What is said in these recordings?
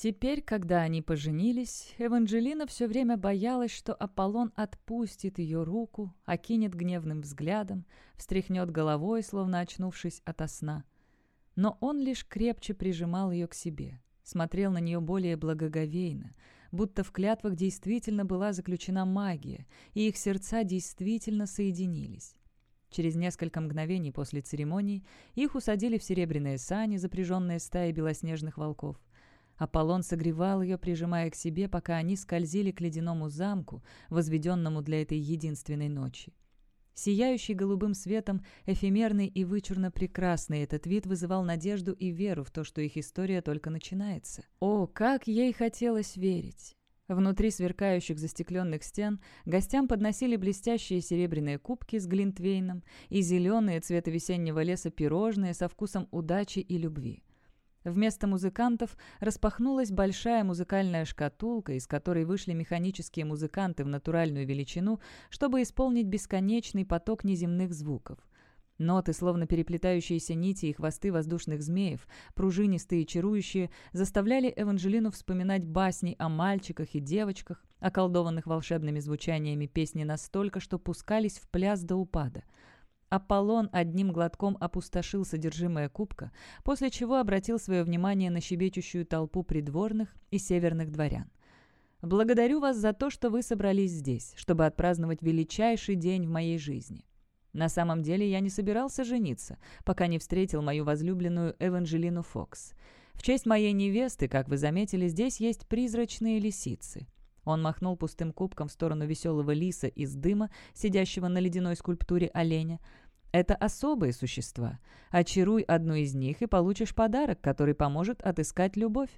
Теперь, когда они поженились, Эванжелина все время боялась, что Аполлон отпустит ее руку, окинет гневным взглядом, встряхнет головой, словно очнувшись ото сна. Но он лишь крепче прижимал ее к себе, смотрел на нее более благоговейно, будто в клятвах действительно была заключена магия, и их сердца действительно соединились. Через несколько мгновений после церемонии их усадили в серебряные сани, запряженные стаей белоснежных волков. Аполлон согревал ее, прижимая к себе, пока они скользили к ледяному замку, возведенному для этой единственной ночи. Сияющий голубым светом, эфемерный и вычурно прекрасный, этот вид вызывал надежду и веру в то, что их история только начинается. О, как ей хотелось верить! Внутри сверкающих застекленных стен гостям подносили блестящие серебряные кубки с глинтвейном и зеленые цвета весеннего леса пирожные со вкусом удачи и любви. Вместо музыкантов распахнулась большая музыкальная шкатулка, из которой вышли механические музыканты в натуральную величину, чтобы исполнить бесконечный поток неземных звуков. Ноты, словно переплетающиеся нити и хвосты воздушных змеев, пружинистые и чарующие, заставляли Эванжелину вспоминать басни о мальчиках и девочках, околдованных волшебными звучаниями песни настолько, что пускались в пляс до упада – Аполлон одним глотком опустошил содержимое кубка, после чего обратил свое внимание на щебечущую толпу придворных и северных дворян. «Благодарю вас за то, что вы собрались здесь, чтобы отпраздновать величайший день в моей жизни. На самом деле я не собирался жениться, пока не встретил мою возлюбленную Эванжелину Фокс. В честь моей невесты, как вы заметили, здесь есть призрачные лисицы». Он махнул пустым кубком в сторону веселого лиса из дыма, сидящего на ледяной скульптуре оленя. «Это особые существа. Очаруй одну из них и получишь подарок, который поможет отыскать любовь».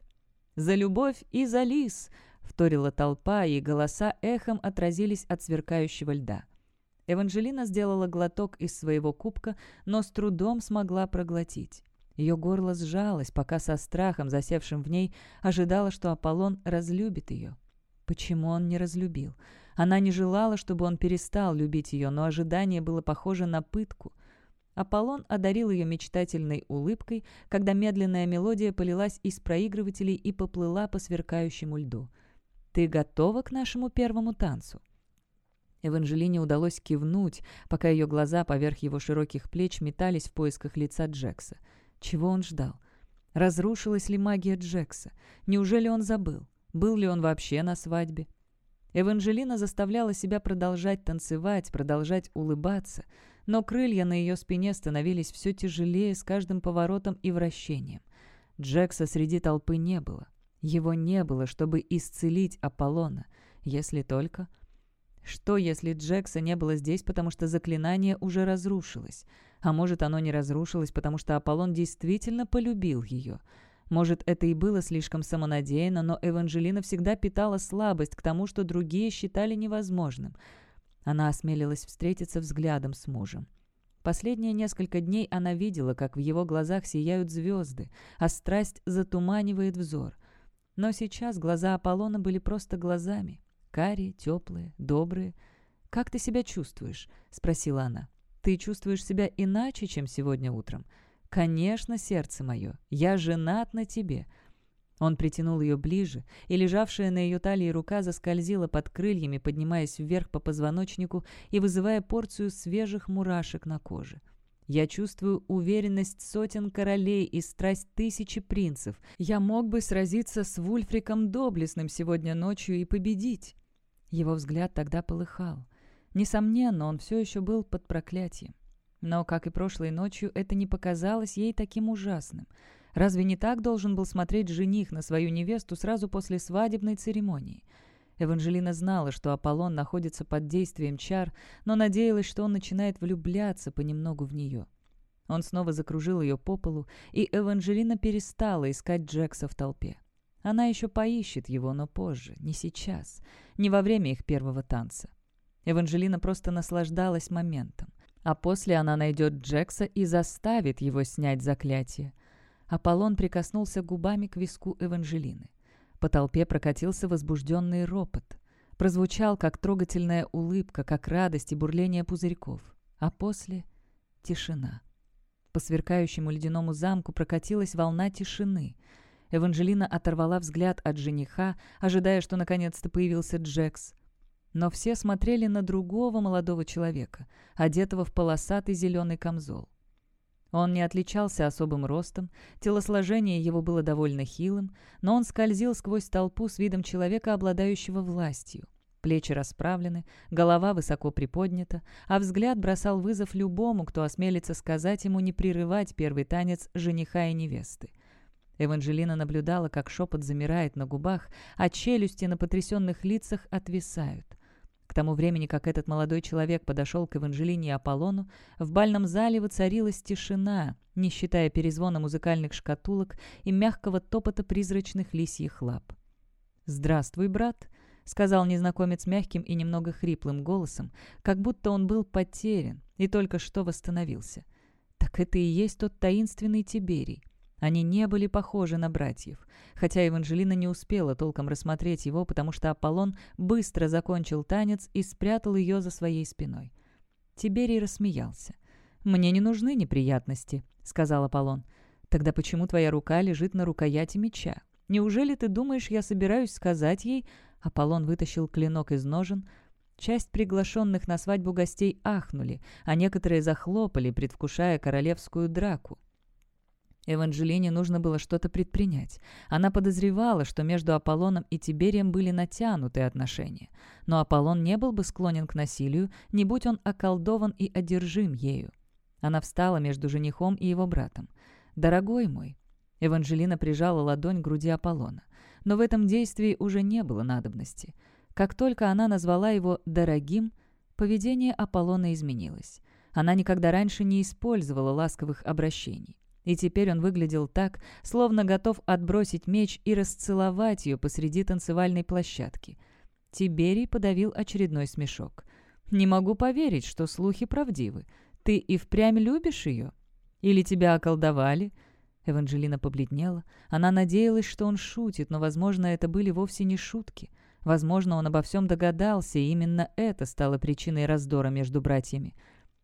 «За любовь и за лис!» — вторила толпа, и голоса эхом отразились от сверкающего льда. Эванжелина сделала глоток из своего кубка, но с трудом смогла проглотить. Ее горло сжалось, пока со страхом, засевшим в ней, ожидала, что Аполлон разлюбит ее. Почему он не разлюбил? Она не желала, чтобы он перестал любить ее, но ожидание было похоже на пытку. Аполлон одарил ее мечтательной улыбкой, когда медленная мелодия полилась из проигрывателей и поплыла по сверкающему льду. «Ты готова к нашему первому танцу?» Эванжелине удалось кивнуть, пока ее глаза поверх его широких плеч метались в поисках лица Джекса. Чего он ждал? Разрушилась ли магия Джекса? Неужели он забыл? Был ли он вообще на свадьбе? Эванжелина заставляла себя продолжать танцевать, продолжать улыбаться, но крылья на ее спине становились все тяжелее с каждым поворотом и вращением. Джекса среди толпы не было. Его не было, чтобы исцелить Аполлона, если только... Что, если Джекса не было здесь, потому что заклинание уже разрушилось? А может, оно не разрушилось, потому что Аполлон действительно полюбил ее — может, это и было слишком самонадеянно, но Эванжелина всегда питала слабость к тому, что другие считали невозможным. Она осмелилась встретиться взглядом с мужем. Последние несколько дней она видела, как в его глазах сияют звезды, а страсть затуманивает взор. Но сейчас глаза Аполлона были просто глазами. Карие, теплые, добрые. «Как ты себя чувствуешь?» — спросила она. «Ты чувствуешь себя иначе, чем сегодня утром?» «Конечно, сердце мое, я женат на тебе». Он притянул ее ближе, и лежавшая на ее талии рука заскользила под крыльями, поднимаясь вверх по позвоночнику и вызывая порцию свежих мурашек на коже. Я чувствую уверенность сотен королей и страсть тысячи принцев. Я мог бы сразиться с Вульфриком Доблестным сегодня ночью и победить. Его взгляд тогда полыхал. Несомненно, он все еще был под проклятием. Но, как и прошлой ночью, это не показалось ей таким ужасным. Разве не так должен был смотреть жених на свою невесту сразу после свадебной церемонии? Эванжелина знала, что Аполлон находится под действием чар, но надеялась, что он начинает влюбляться понемногу в нее. Он снова закружил ее по полу, и Эванжелина перестала искать Джекса в толпе. Она еще поищет его, но позже, не сейчас, не во время их первого танца. Эванжелина просто наслаждалась моментом. А после она найдет Джекса и заставит его снять заклятие. Аполлон прикоснулся губами к виску Эванжелины. По толпе прокатился возбужденный ропот. Прозвучал, как трогательная улыбка, как радость и бурление пузырьков. А после — тишина. По сверкающему ледяному замку прокатилась волна тишины. Эванжелина оторвала взгляд от жениха, ожидая, что наконец-то появился Джекс. Но все смотрели на другого молодого человека, одетого в полосатый зеленый камзол. Он не отличался особым ростом, телосложение его было довольно хилым, но он скользил сквозь толпу с видом человека, обладающего властью. Плечи расправлены, голова высоко приподнята, а взгляд бросал вызов любому, кто осмелится сказать ему не прерывать первый танец жениха и невесты. Эванжелина наблюдала, как шепот замирает на губах, а челюсти на потрясенных лицах отвисают. К тому времени, как этот молодой человек подошел к Эванжелине и Аполлону, в бальном зале воцарилась тишина, не считая перезвона музыкальных шкатулок и мягкого топота призрачных лисьих лап. «Здравствуй, брат», — сказал незнакомец мягким и немного хриплым голосом, как будто он был потерян и только что восстановился. «Так это и есть тот таинственный Тиберий. Они не были похожи на братьев, хотя Эванжелина не успела толком рассмотреть его, потому что Аполлон быстро закончил танец и спрятал ее за своей спиной. Тиберий рассмеялся. «Мне не нужны неприятности», — сказал Аполлон. «Тогда почему твоя рука лежит на рукояти меча? Неужели ты думаешь, я собираюсь сказать ей...» Аполлон вытащил клинок из ножен. Часть приглашенных на свадьбу гостей ахнули, а некоторые захлопали, предвкушая королевскую драку. Эванжелине нужно было что-то предпринять. Она подозревала, что между Аполлоном и Тиберием были натянутые отношения. Но Аполлон не был бы склонен к насилию, не будь он околдован и одержим ею. Она встала между женихом и его братом. «Дорогой мой!» Эванжелина прижала ладонь к груди Аполлона. Но в этом действии уже не было надобности. Как только она назвала его «дорогим», поведение Аполлона изменилось. Она никогда раньше не использовала ласковых обращений. И теперь он выглядел так, словно готов отбросить меч и расцеловать ее посреди танцевальной площадки. Тиберий подавил очередной смешок. «Не могу поверить, что слухи правдивы. Ты и впрямь любишь ее? Или тебя околдовали?» Эванжелина побледнела. Она надеялась, что он шутит, но, возможно, это были вовсе не шутки. Возможно, он обо всем догадался, и именно это стало причиной раздора между братьями.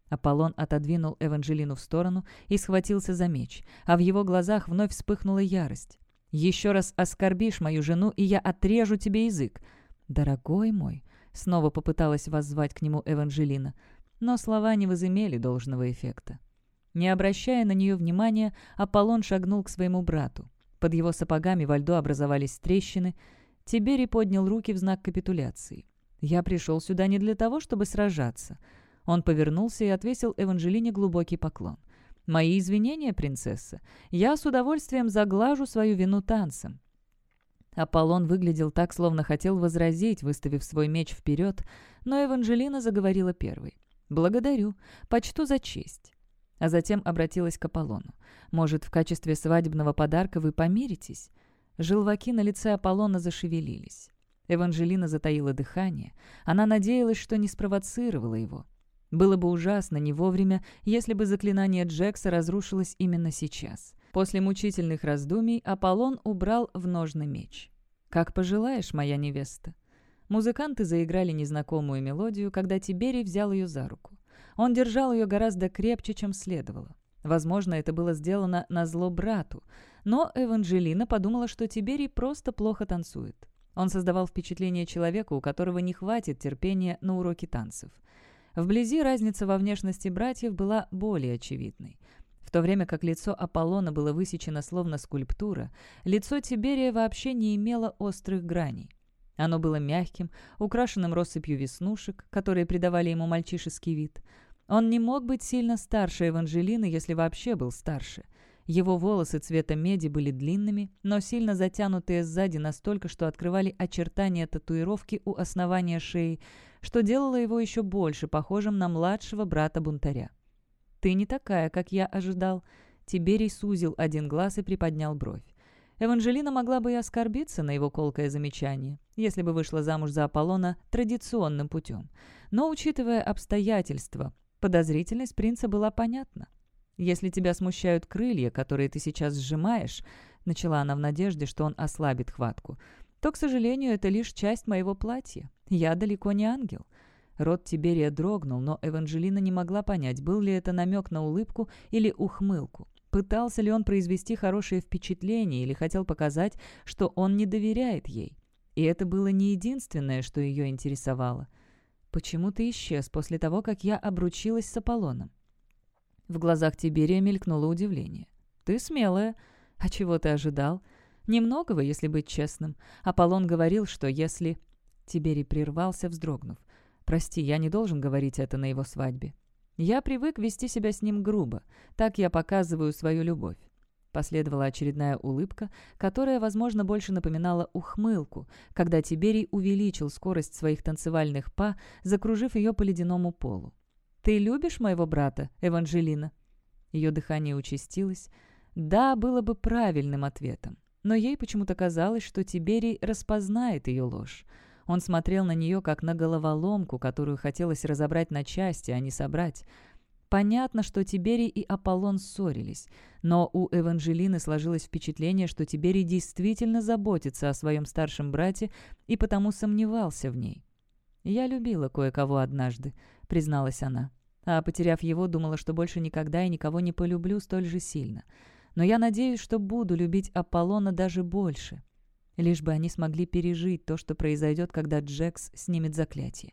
Аполлон отодвинул Эванжелину в сторону и схватился за меч, а в его глазах вновь вспыхнула ярость. «Еще раз оскорбишь мою жену, и я отрежу тебе язык!» «Дорогой мой!» — снова попыталась воззвать к нему Эванжелина, но слова не возымели должного эффекта. Не обращая на нее внимания, Аполлон шагнул к своему брату. Под его сапогами во льду образовались трещины. Тиберий поднял руки в знак капитуляции. «Я пришел сюда не для того, чтобы сражаться», он повернулся и отвесил Эванжелине глубокий поклон. «Мои извинения, принцесса. Я с удовольствием заглажу свою вину танцем». Аполлон выглядел так, словно хотел возразить, выставив свой меч вперед, но Эванжелина заговорила первой. «Благодарю. Почту за честь». А затем обратилась к Аполлону. «Может, в качестве свадебного подарка вы помиритесь?» Желваки на лице Аполлона зашевелились. Эванжелина затаила дыхание. Она надеялась, что не спровоцировала его. Было бы ужасно не вовремя, если бы заклинание Джекса разрушилось именно сейчас. После мучительных раздумий Аполлон убрал в ножны меч. «Как пожелаешь, моя невеста». Музыканты заиграли незнакомую мелодию, когда Тиберий взял ее за руку. Он держал ее гораздо крепче, чем следовало. Возможно, это было сделано на зло брату, но Эванжелина подумала, что Тиберий просто плохо танцует. Он создавал впечатление человека, у которого не хватит терпения на уроки танцев. Вблизи разница во внешности братьев была более очевидной. В то время как лицо Аполлона было высечено словно скульптура, лицо Тиберия вообще не имело острых граней. Оно было мягким, украшенным россыпью веснушек, которые придавали ему мальчишеский вид. Он не мог быть сильно старше Эванжелины, если вообще был старше. Его волосы цвета меди были длинными, но сильно затянутые сзади настолько, что открывали очертания татуировки у основания шеи, что делало его еще больше похожим на младшего брата-бунтаря. «Ты не такая, как я ожидал». Тиберий сузил один глаз и приподнял бровь. Эванжелина могла бы и оскорбиться на его колкое замечание, если бы вышла замуж за Аполлона традиционным путем. Но, учитывая обстоятельства, подозрительность принца была понятна. «Если тебя смущают крылья, которые ты сейчас сжимаешь», начала она в надежде, что он ослабит хватку, то, к сожалению, это лишь часть моего платья. Я далеко не ангел». Рот Тиберия дрогнул, но Эванжелина не могла понять, был ли это намек на улыбку или ухмылку. Пытался ли он произвести хорошее впечатление или хотел показать, что он не доверяет ей? И это было не единственное, что ее интересовало. «Почему ты исчез после того, как я обручилась с Аполлоном?» В глазах Тиберия мелькнуло удивление. «Ты смелая. А чего ты ожидал?» «Немногого, если быть честным. Аполлон говорил, что если...» Тиберий прервался, вздрогнув. «Прости, я не должен говорить это на его свадьбе. Я привык вести себя с ним грубо. Так я показываю свою любовь. Последовала очередная улыбка, которая, возможно, больше напоминала ухмылку, когда Тиберий увеличил скорость своих танцевальных па, закружив ее по ледяному полу. «Ты любишь моего брата, Эванжелина?» Ее дыхание участилось. «Да» было бы правильным ответом. Но ей почему-то казалось, что Тиберий распознает ее ложь. Он смотрел на нее, как на головоломку, которую хотелось разобрать на части, а не собрать. Понятно, что Тиберий и Аполлон ссорились, но у Эванжелины сложилось впечатление, что Тиберий действительно заботится о своем старшем брате и потому сомневался в ней. «Я любила кое-кого однажды», — призналась она. А потеряв его, думала, что больше никогда и никого не полюблю столь же сильно. Но я надеюсь, что буду любить Аполлона даже больше. Лишь бы они смогли пережить то, что произойдет, когда Джекс снимет заклятие.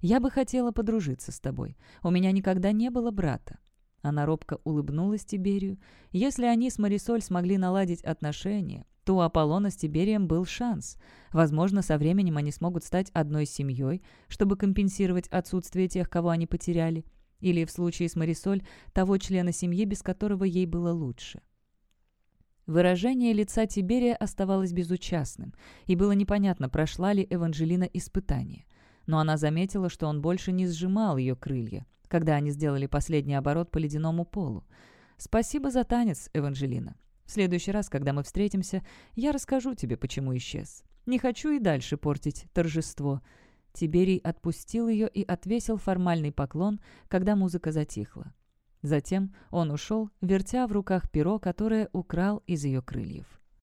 Я бы хотела подружиться с тобой. У меня никогда не было брата». Она робко улыбнулась Тиберию. Если они с Марисоль смогли наладить отношения, то у Аполлона с Тиберием был шанс. Возможно, со временем они смогут стать одной семьей, чтобы компенсировать отсутствие тех, кого они потеряли. Или, в случае с Марисоль, того члена семьи, без которого ей было лучше. Выражение лица Тиберия оставалось безучастным, и было непонятно, прошла ли Эванжелина испытание но она заметила, что он больше не сжимал ее крылья, когда они сделали последний оборот по ледяному полу. «Спасибо за танец, Эванжелина. В следующий раз, когда мы встретимся, я расскажу тебе, почему исчез. Не хочу и дальше портить торжество». Тиберий отпустил ее и отвесил формальный поклон, когда музыка затихла. Затем он ушел, вертя в руках перо, которое украл из ее крыльев.